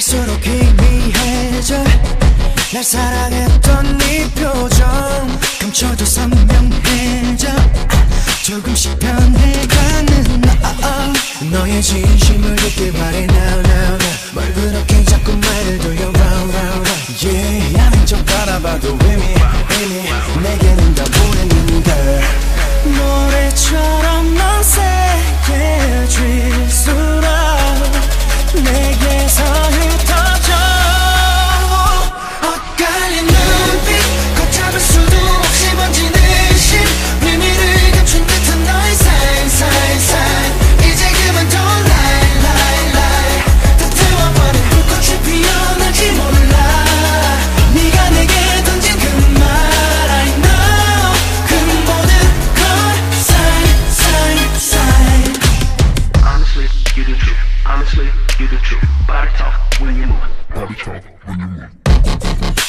갈수록 희미해져. 날 사랑했던 네 표정 감춰도 선명해져. 조금씩 변해가는 너 너의 진심을 듣길 바래. Now now now 뭘 그. you the truth. Honestly, you the truth. Body talk when you move. Body talk when you move.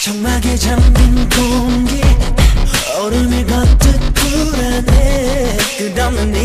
정막에 잠긴 공기 얼음이 걷듯 불안해 끝없는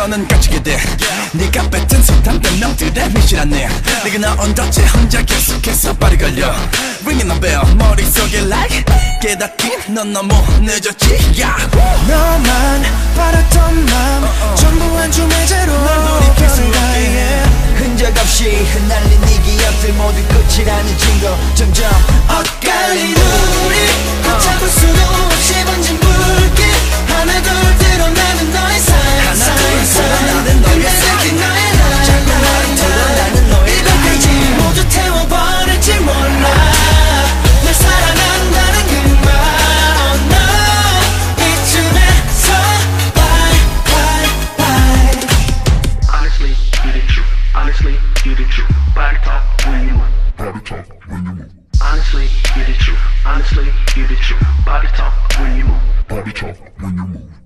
너는 갇히게 돼. 네가 뱉은 숱한된 명들의 미실한네 네가 나온 덫에 혼자 계속해서 발이 걸려. Ringing a bell 머릿속에 like 깨닫긴 넌 너무 늦었지? 너만 바랐던 맘 전부 한 줌의 제로. Honestly, you the truth. Body talk when you move. Body talk when you move. Honestly, you the truth. Honestly, you the truth. Body talk when you move. Body talk when you move.